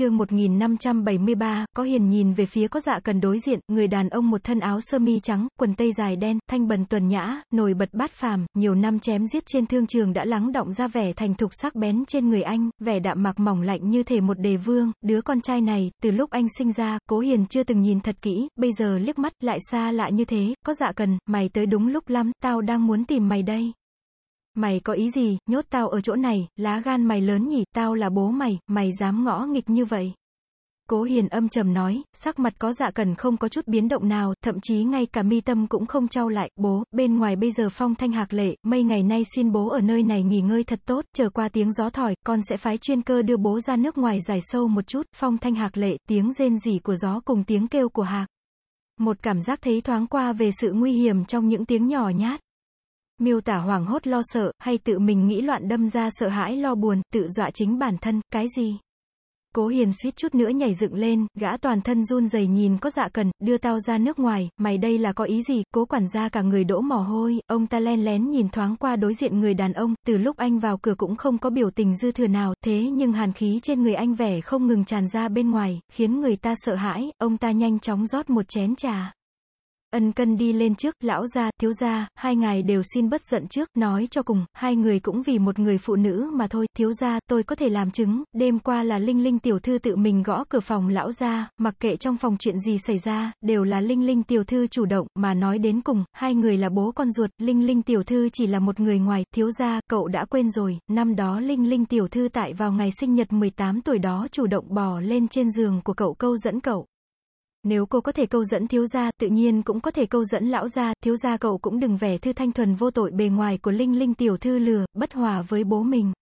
chương 1573, có hiền nhìn về phía có dạ cần đối diện, người đàn ông một thân áo sơ mi trắng, quần tây dài đen, thanh bần tuần nhã, nổi bật bát phàm, nhiều năm chém giết trên thương trường đã lắng động ra vẻ thành thục sắc bén trên người anh, vẻ đạm mạc mỏng lạnh như thể một đề vương, đứa con trai này, từ lúc anh sinh ra, cố hiền chưa từng nhìn thật kỹ, bây giờ liếc mắt, lại xa lạ như thế, có dạ cần, mày tới đúng lúc lắm, tao đang muốn tìm mày đây. Mày có ý gì, nhốt tao ở chỗ này, lá gan mày lớn nhỉ, tao là bố mày, mày dám ngõ nghịch như vậy. Cố hiền âm trầm nói, sắc mặt có dạ cần không có chút biến động nào, thậm chí ngay cả mi tâm cũng không trao lại, bố, bên ngoài bây giờ phong thanh hạc lệ, mấy ngày nay xin bố ở nơi này nghỉ ngơi thật tốt, chờ qua tiếng gió thổi, con sẽ phái chuyên cơ đưa bố ra nước ngoài giải sâu một chút, phong thanh hạc lệ, tiếng rên rỉ của gió cùng tiếng kêu của hạc. Một cảm giác thấy thoáng qua về sự nguy hiểm trong những tiếng nhỏ nhát miêu tả hoảng hốt lo sợ, hay tự mình nghĩ loạn đâm ra sợ hãi lo buồn, tự dọa chính bản thân, cái gì? Cố hiền suýt chút nữa nhảy dựng lên, gã toàn thân run rẩy nhìn có dạ cần, đưa tao ra nước ngoài, mày đây là có ý gì, cố quản gia cả người đỗ mồ hôi, ông ta len lén nhìn thoáng qua đối diện người đàn ông, từ lúc anh vào cửa cũng không có biểu tình dư thừa nào, thế nhưng hàn khí trên người anh vẻ không ngừng tràn ra bên ngoài, khiến người ta sợ hãi, ông ta nhanh chóng rót một chén trà. Ân cân đi lên trước, lão gia, thiếu gia, hai ngài đều xin bất giận trước, nói cho cùng, hai người cũng vì một người phụ nữ mà thôi, thiếu gia, tôi có thể làm chứng, đêm qua là Linh Linh tiểu thư tự mình gõ cửa phòng lão gia, mặc kệ trong phòng chuyện gì xảy ra, đều là Linh Linh tiểu thư chủ động, mà nói đến cùng, hai người là bố con ruột, Linh Linh tiểu thư chỉ là một người ngoài, thiếu gia, cậu đã quên rồi, năm đó Linh Linh tiểu thư tại vào ngày sinh nhật 18 tuổi đó chủ động bò lên trên giường của cậu câu dẫn cậu. Nếu cô có thể câu dẫn thiếu gia, tự nhiên cũng có thể câu dẫn lão gia, thiếu gia cậu cũng đừng vẻ thư thanh thuần vô tội bề ngoài của Linh Linh tiểu thư lừa, bất hòa với bố mình.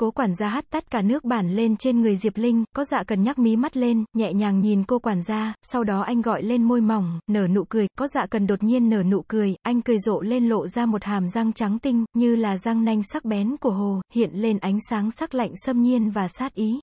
Cố quản gia hắt tắt cả nước bản lên trên người Diệp Linh, có dạ cần nhắc mí mắt lên, nhẹ nhàng nhìn cô quản gia, sau đó anh gọi lên môi mỏng, nở nụ cười, có dạ cần đột nhiên nở nụ cười, anh cười rộ lên lộ ra một hàm răng trắng tinh, như là răng nanh sắc bén của hồ, hiện lên ánh sáng sắc lạnh xâm nhiên và sát ý.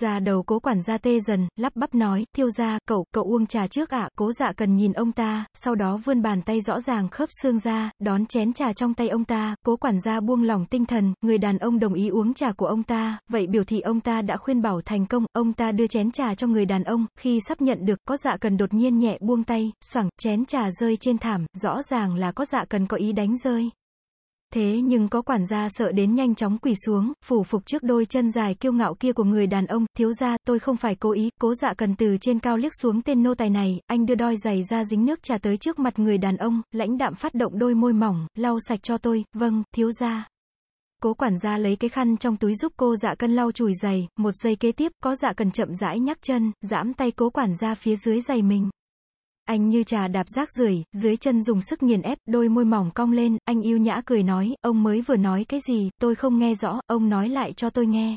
Già đầu cố quản gia tê dần, lắp bắp nói, thiêu gia, cậu, cậu uống trà trước ạ, cố dạ cần nhìn ông ta, sau đó vươn bàn tay rõ ràng khớp xương ra, đón chén trà trong tay ông ta, cố quản gia buông lỏng tinh thần, người đàn ông đồng ý uống trà của ông ta, vậy biểu thị ông ta đã khuyên bảo thành công, ông ta đưa chén trà cho người đàn ông, khi sắp nhận được, có dạ cần đột nhiên nhẹ buông tay, xoẳng, chén trà rơi trên thảm, rõ ràng là có dạ cần có ý đánh rơi. Thế nhưng có quản gia sợ đến nhanh chóng quỳ xuống, phủ phục trước đôi chân dài kiêu ngạo kia của người đàn ông, thiếu gia, tôi không phải cố ý, cố dạ cần từ trên cao liếc xuống tên nô tài này, anh đưa đôi giày ra dính nước trà tới trước mặt người đàn ông, lãnh đạm phát động đôi môi mỏng, lau sạch cho tôi, vâng, thiếu gia. Cố quản gia lấy cái khăn trong túi giúp cô dạ cân lau chùi giày, một giây kế tiếp, có dạ cần chậm rãi nhắc chân, giãm tay cố quản gia phía dưới giày mình. Anh như trà đạp rác rưởi, dưới chân dùng sức nghiền ép, đôi môi mỏng cong lên, anh yêu nhã cười nói, ông mới vừa nói cái gì, tôi không nghe rõ, ông nói lại cho tôi nghe.